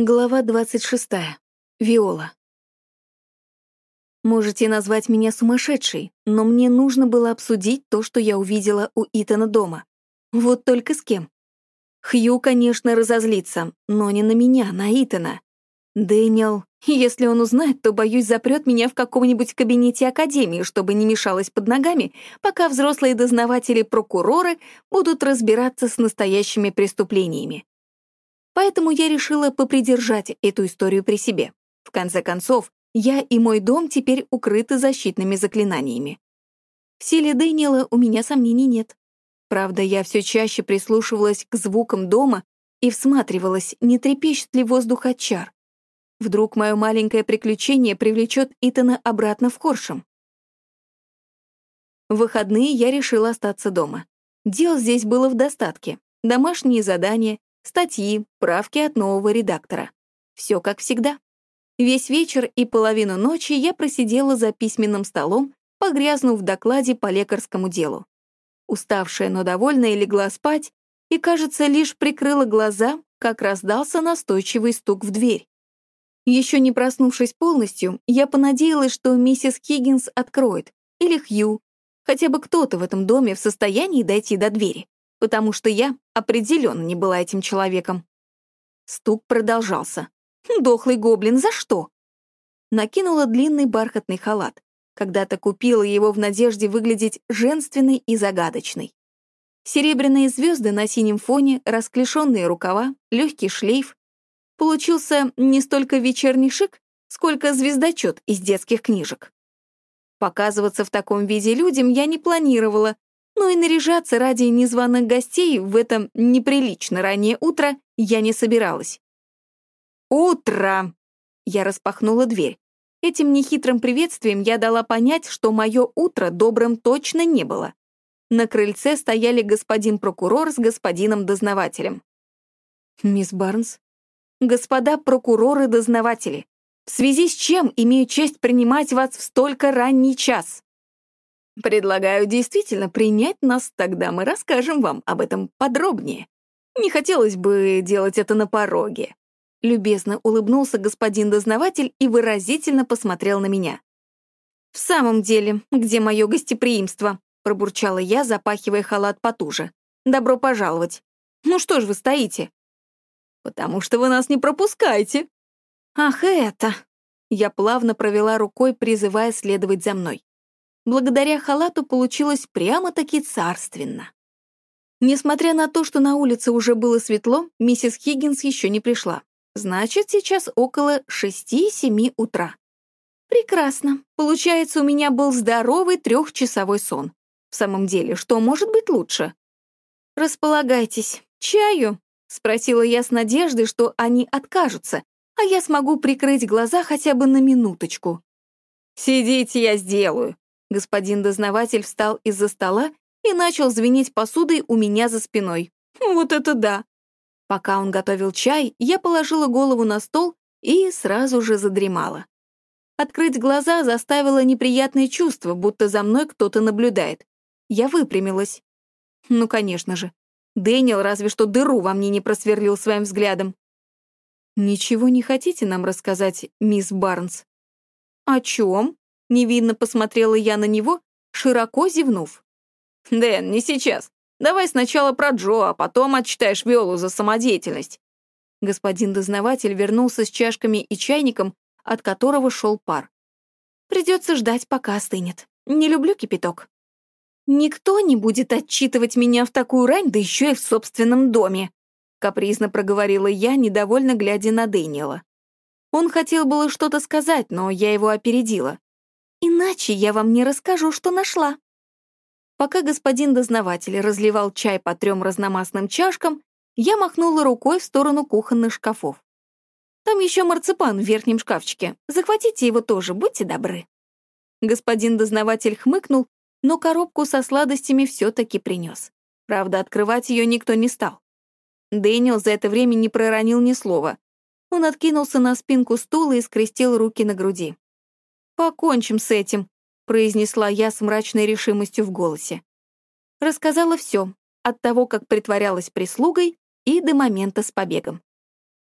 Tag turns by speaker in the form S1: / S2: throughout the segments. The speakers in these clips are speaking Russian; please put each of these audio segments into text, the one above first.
S1: Глава 26. Виола. Можете назвать меня сумасшедшей, но мне нужно было обсудить то, что я увидела у Итана дома. Вот только с кем. Хью, конечно, разозлится, но не на меня, на Итана. Дэниел, если он узнает, то, боюсь, запрет меня в каком-нибудь кабинете Академии, чтобы не мешалось под ногами, пока взрослые дознаватели-прокуроры будут разбираться с настоящими преступлениями. Поэтому я решила попридержать эту историю при себе. В конце концов, я и мой дом теперь укрыты защитными заклинаниями. В силе Дэниела у меня сомнений нет. Правда, я все чаще прислушивалась к звукам дома и всматривалась, не трепещет ли воздух от чар. Вдруг мое маленькое приключение привлечет Итана обратно в Хоршем. В выходные я решила остаться дома. Дел здесь было в достатке. Домашние задания, статьи, правки от нового редактора. Все как всегда. Весь вечер и половину ночи я просидела за письменным столом, погрязнув в докладе по лекарскому делу. Уставшая, но довольная, легла спать и, кажется, лишь прикрыла глаза, как раздался настойчивый стук в дверь. Еще не проснувшись полностью, я понадеялась, что миссис Хиггинс откроет, или Хью, хотя бы кто-то в этом доме в состоянии дойти до двери потому что я определенно не была этим человеком. Стук продолжался. «Дохлый гоблин, за что?» Накинула длинный бархатный халат. Когда-то купила его в надежде выглядеть женственной и загадочной. Серебряные звезды на синем фоне, расклешенные рукава, легкий шлейф. Получился не столько вечерний шик, сколько звездочет из детских книжек. Показываться в таком виде людям я не планировала, но и наряжаться ради незваных гостей в это неприлично раннее утро я не собиралась. «Утро!» Я распахнула дверь. Этим нехитрым приветствием я дала понять, что мое утро добрым точно не было. На крыльце стояли господин прокурор с господином дознавателем. «Мисс Барнс?» «Господа прокуроры-дознаватели, в связи с чем имею честь принимать вас в столько ранний час?» Предлагаю действительно принять нас, тогда мы расскажем вам об этом подробнее. Не хотелось бы делать это на пороге. Любезно улыбнулся господин дознаватель и выразительно посмотрел на меня. «В самом деле, где мое гостеприимство?» — пробурчала я, запахивая халат потуже. «Добро пожаловать. Ну что ж вы стоите?» «Потому что вы нас не пропускаете». «Ах, это...» Я плавно провела рукой, призывая следовать за мной. Благодаря халату получилось прямо-таки царственно. Несмотря на то, что на улице уже было светло, миссис Хиггинс еще не пришла. Значит, сейчас около шести-семи утра. Прекрасно. Получается, у меня был здоровый трехчасовой сон. В самом деле, что может быть лучше? Располагайтесь. Чаю? Спросила я с надеждой, что они откажутся, а я смогу прикрыть глаза хотя бы на минуточку. «Сидите, я сделаю», Господин дознаватель встал из-за стола и начал звенеть посудой у меня за спиной. Вот это да! Пока он готовил чай, я положила голову на стол и сразу же задремала. Открыть глаза заставило неприятное чувство, будто за мной кто-то наблюдает. Я выпрямилась. Ну, конечно же. Дэниел разве что дыру во мне не просверлил своим взглядом. «Ничего не хотите нам рассказать, мисс Барнс?» «О чем?» Невинно посмотрела я на него, широко зевнув. «Дэн, не сейчас. Давай сначала про Джо, а потом отчитаешь Виолу за самодеятельность». Господин дознаватель вернулся с чашками и чайником, от которого шел пар. «Придется ждать, пока остынет. Не люблю кипяток». «Никто не будет отчитывать меня в такую рань, да еще и в собственном доме», капризно проговорила я, недовольно глядя на Дэниела. Он хотел было что-то сказать, но я его опередила. Иначе я вам не расскажу, что нашла. Пока господин дознаватель разливал чай по трем разномастным чашкам, я махнула рукой в сторону кухонных шкафов. Там еще марципан в верхнем шкафчике. Захватите его тоже, будьте добры. Господин дознаватель хмыкнул, но коробку со сладостями все-таки принес. Правда, открывать ее никто не стал. Дэниел за это время не проронил ни слова. Он откинулся на спинку стула и скрестил руки на груди. «Покончим с этим», — произнесла я с мрачной решимостью в голосе. Рассказала все, от того, как притворялась прислугой, и до момента с побегом.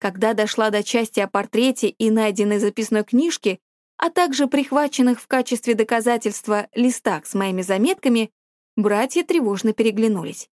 S1: Когда дошла до части о портрете и найденной записной книжке, а также прихваченных в качестве доказательства листах с моими заметками, братья тревожно переглянулись.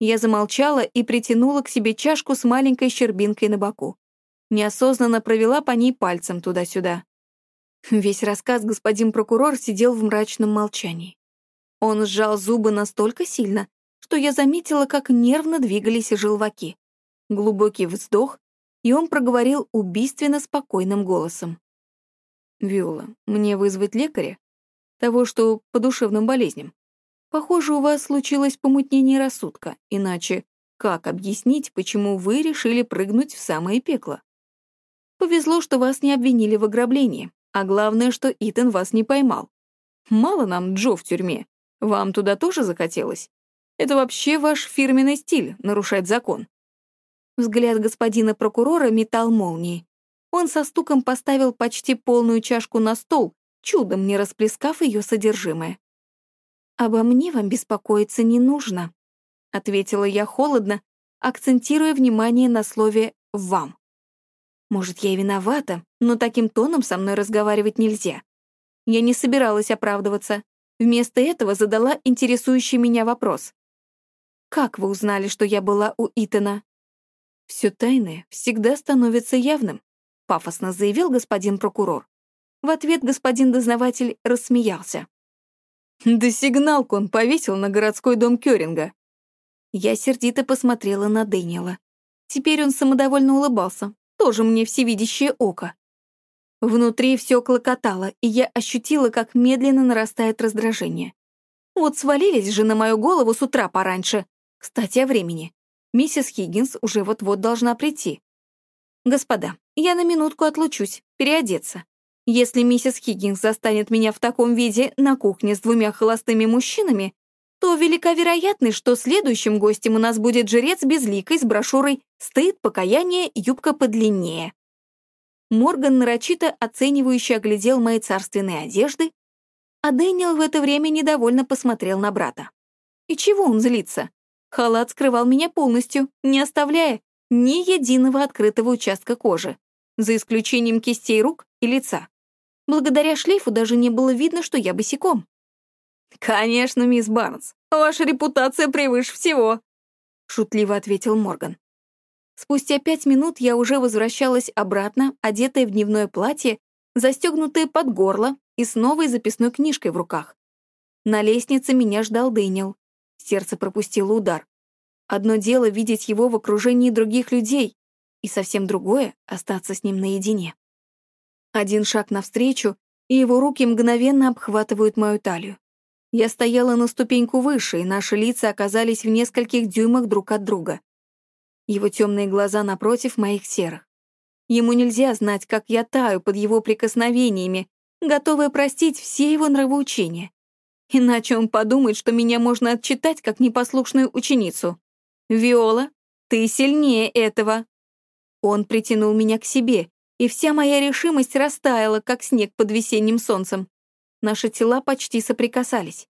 S1: Я замолчала и притянула к себе чашку с маленькой щербинкой на боку. Неосознанно провела по ней пальцем туда-сюда. Весь рассказ господин прокурор сидел в мрачном молчании. Он сжал зубы настолько сильно, что я заметила, как нервно двигались желваки. Глубокий вздох, и он проговорил убийственно спокойным голосом. «Виола, мне вызвать лекаря? Того, что по душевным болезням. Похоже, у вас случилось помутнение рассудка, иначе как объяснить, почему вы решили прыгнуть в самое пекло? Повезло, что вас не обвинили в ограблении, а главное, что Итан вас не поймал. Мало нам Джо в тюрьме. Вам туда тоже захотелось? Это вообще ваш фирменный стиль — нарушать закон. Взгляд господина прокурора метал молнии. Он со стуком поставил почти полную чашку на стол, чудом не расплескав ее содержимое. «Обо мне вам беспокоиться не нужно», — ответила я холодно, акцентируя внимание на слове «вам». Может, я и виновата, но таким тоном со мной разговаривать нельзя. Я не собиралась оправдываться. Вместо этого задала интересующий меня вопрос. «Как вы узнали, что я была у Итана?» «Все тайное всегда становится явным», — пафосно заявил господин прокурор. В ответ господин дознаватель рассмеялся. Да сигналку он повесил на городской дом Кёринга. Я сердито посмотрела на Дэниела. Теперь он самодовольно улыбался. Тоже мне всевидящее око. Внутри все клокотало, и я ощутила, как медленно нарастает раздражение. Вот свалились же на мою голову с утра пораньше. Кстати, о времени. Миссис Хиггинс уже вот-вот должна прийти. Господа, я на минутку отлучусь, переодеться. Если миссис Хиггинс застанет меня в таком виде на кухне с двумя холостыми мужчинами, то велика вероятность, что следующим гостем у нас будет жрец безликой с брошюрой «Стыд, покаяние, юбка подлиннее». Морган нарочито оценивающе оглядел мои царственные одежды, а Дэниел в это время недовольно посмотрел на брата. И чего он злится? Халат скрывал меня полностью, не оставляя ни единого открытого участка кожи, за исключением кистей рук и лица. Благодаря шлейфу даже не было видно, что я босиком. «Конечно, мисс Барнс, ваша репутация превыше всего», — шутливо ответил Морган. Спустя пять минут я уже возвращалась обратно, одетая в дневное платье, застегнутое под горло и с новой записной книжкой в руках. На лестнице меня ждал Дэниел. Сердце пропустило удар. Одно дело видеть его в окружении других людей, и совсем другое — остаться с ним наедине. Один шаг навстречу, и его руки мгновенно обхватывают мою талию. Я стояла на ступеньку выше, и наши лица оказались в нескольких дюймах друг от друга. Его темные глаза напротив моих серых. Ему нельзя знать, как я таю под его прикосновениями, готовая простить все его нравоучения. Иначе он подумает, что меня можно отчитать как непослушную ученицу. «Виола, ты сильнее этого!» Он притянул меня к себе, и вся моя решимость растаяла, как снег под весенним солнцем. Наши тела почти соприкасались.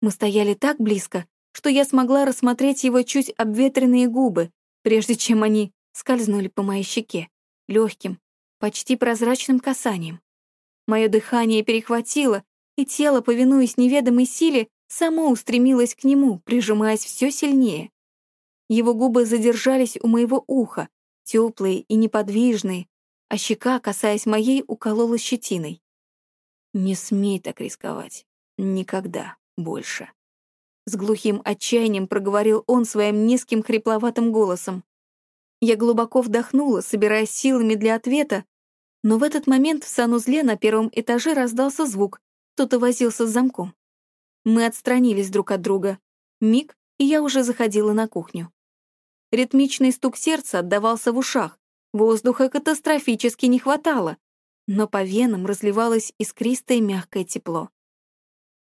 S1: Мы стояли так близко, что я смогла рассмотреть его чуть обветренные губы, прежде чем они скользнули по моей щеке, легким, почти прозрачным касанием. Мое дыхание перехватило, и тело, повинуясь неведомой силе, само устремилось к нему, прижимаясь все сильнее. Его губы задержались у моего уха, теплые и неподвижные, а щека, касаясь моей, уколола щетиной. «Не смей так рисковать. Никогда больше». С глухим отчаянием проговорил он своим низким хрипловатым голосом. Я глубоко вдохнула, собираясь силами для ответа, но в этот момент в санузле на первом этаже раздался звук, кто-то возился с замком. Мы отстранились друг от друга. Миг, и я уже заходила на кухню. Ритмичный стук сердца отдавался в ушах, Воздуха катастрофически не хватало, но по венам разливалось искристое мягкое тепло.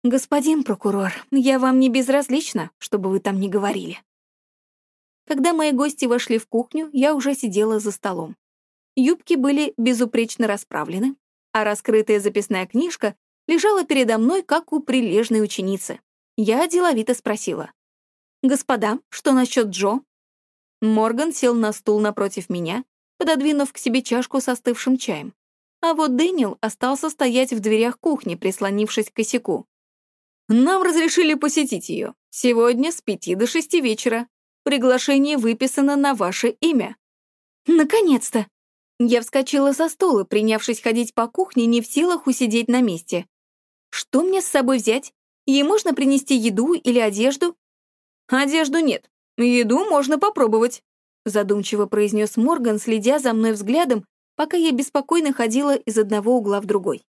S1: «Господин прокурор, я вам не безразлична, чтобы вы там не говорили». Когда мои гости вошли в кухню, я уже сидела за столом. Юбки были безупречно расправлены, а раскрытая записная книжка лежала передо мной, как у прилежной ученицы. Я деловито спросила. «Господа, что насчет Джо?» Морган сел на стул напротив меня пододвинув к себе чашку с остывшим чаем. А вот Дэниел остался стоять в дверях кухни, прислонившись к косяку. «Нам разрешили посетить ее. Сегодня с пяти до шести вечера. Приглашение выписано на ваше имя». «Наконец-то!» Я вскочила со стола, принявшись ходить по кухне, не в силах усидеть на месте. «Что мне с собой взять? Ей можно принести еду или одежду?» «Одежду нет. Еду можно попробовать», задумчиво произнес Морган, следя за мной взглядом, пока я беспокойно ходила из одного угла в другой.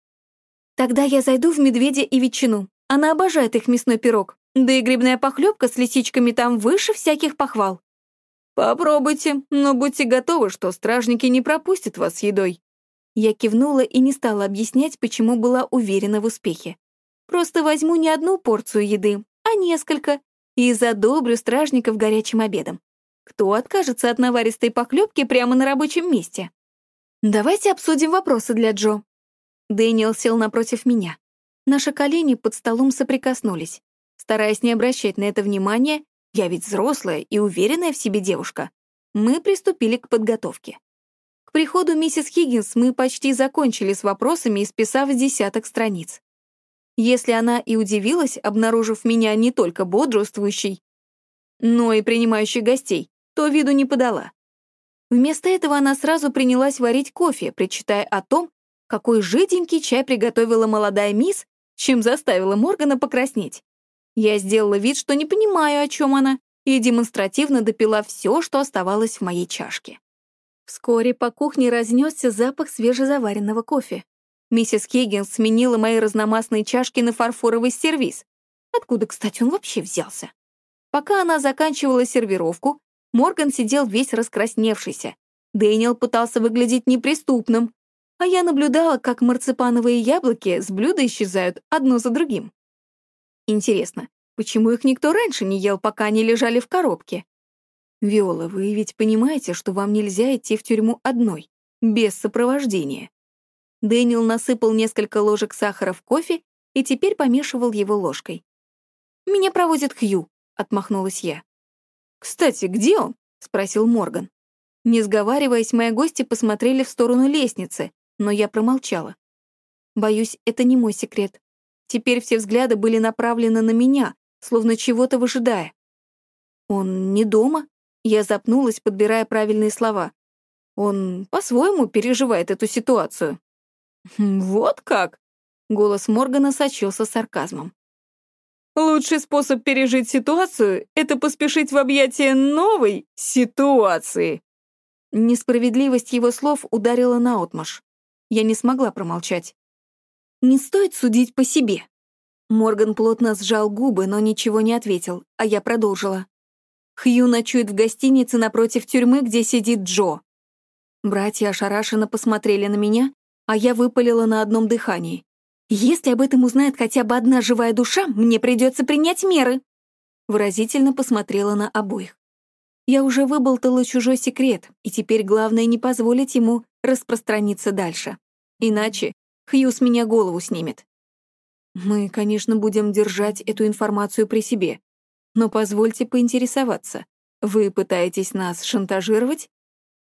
S1: «Тогда я зайду в медведя и ветчину. Она обожает их мясной пирог. Да и грибная похлебка с лисичками там выше всяких похвал». «Попробуйте, но будьте готовы, что стражники не пропустят вас с едой». Я кивнула и не стала объяснять, почему была уверена в успехе. Просто возьму не одну порцию еды, а несколько, и задобрю стражников горячим обедом. Кто откажется от наваристой похлебки прямо на рабочем месте? Давайте обсудим вопросы для Джо. Дэниел сел напротив меня. Наши колени под столом соприкоснулись. Стараясь не обращать на это внимания, я ведь взрослая и уверенная в себе девушка, мы приступили к подготовке. К приходу миссис Хиггинс мы почти закончили с вопросами, исписав десяток страниц. Если она и удивилась, обнаружив меня не только бодрствующей, но и принимающей гостей, то виду не подала. Вместо этого она сразу принялась варить кофе, причитая о том, какой жиденький чай приготовила молодая мисс, чем заставила Моргана покраснеть. Я сделала вид, что не понимаю, о чем она, и демонстративно допила все, что оставалось в моей чашке. Вскоре по кухне разнесся запах свежезаваренного кофе. Миссис Хиггинс сменила мои разномастные чашки на фарфоровый сервиз. Откуда, кстати, он вообще взялся? Пока она заканчивала сервировку, Морган сидел весь раскрасневшийся. Дэниел пытался выглядеть неприступным, а я наблюдала, как марципановые яблоки с блюда исчезают одно за другим. Интересно, почему их никто раньше не ел, пока они лежали в коробке? Виола, вы ведь понимаете, что вам нельзя идти в тюрьму одной, без сопровождения. Дэниел насыпал несколько ложек сахара в кофе и теперь помешивал его ложкой. «Меня проводит Хью», — отмахнулась я. «Кстати, где он?» — спросил Морган. Не сговариваясь, мои гости посмотрели в сторону лестницы, но я промолчала. Боюсь, это не мой секрет. Теперь все взгляды были направлены на меня, словно чего-то выжидая. «Он не дома?» Я запнулась, подбирая правильные слова. «Он по-своему переживает эту ситуацию». «Хм, «Вот как?» — голос Моргана сочился сарказмом. Лучший способ пережить ситуацию — это поспешить в объятия новой ситуации. Несправедливость его слов ударила наотмашь. Я не смогла промолчать. Не стоит судить по себе. Морган плотно сжал губы, но ничего не ответил, а я продолжила. Хью ночует в гостинице напротив тюрьмы, где сидит Джо. Братья ошарашенно посмотрели на меня, а я выпалила на одном дыхании. Если об этом узнает хотя бы одна живая душа, мне придется принять меры. Выразительно посмотрела на обоих. Я уже выболтала чужой секрет, и теперь главное не позволить ему распространиться дальше. Иначе Хью с меня голову снимет. Мы, конечно, будем держать эту информацию при себе, но позвольте поинтересоваться. Вы пытаетесь нас шантажировать?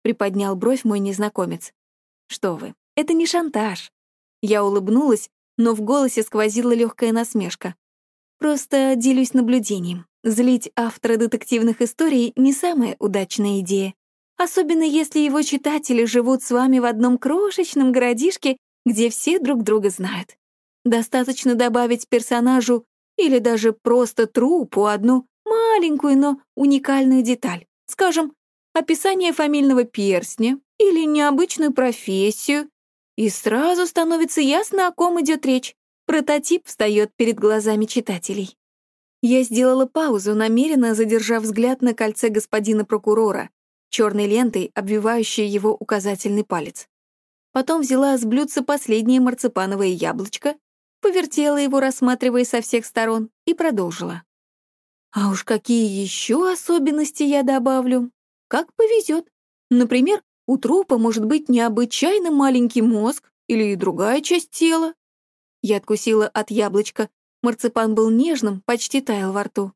S1: Приподнял бровь мой незнакомец. Что вы, это не шантаж. Я улыбнулась, но в голосе сквозила легкая насмешка. Просто делюсь наблюдением. Злить автора детективных историй — не самая удачная идея. Особенно если его читатели живут с вами в одном крошечном городишке, где все друг друга знают. Достаточно добавить персонажу или даже просто трупу одну маленькую, но уникальную деталь. Скажем, описание фамильного перстня или необычную профессию, и сразу становится ясно, о ком идет речь. Прототип встает перед глазами читателей. Я сделала паузу, намеренно задержав взгляд на кольце господина прокурора, черной лентой, обвивающей его указательный палец. Потом взяла с блюдца последнее марципановое яблочко, повертела его, рассматривая со всех сторон, и продолжила. А уж какие еще особенности я добавлю? Как повезет. Например, у трупа может быть необычайно маленький мозг или другая часть тела. Я откусила от яблочка. Марципан был нежным, почти таял во рту.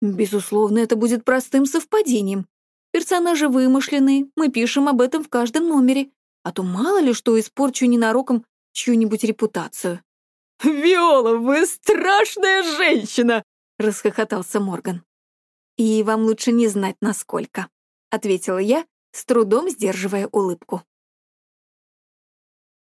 S1: Безусловно, это будет простым совпадением. Персонажи вымышленные, мы пишем об этом в каждом номере, а то мало ли что испорчу ненароком чью-нибудь репутацию».
S2: «Виола, вы страшная женщина!» — расхохотался Морган.
S1: «И вам лучше не знать, насколько», — ответила я, с трудом сдерживая улыбку.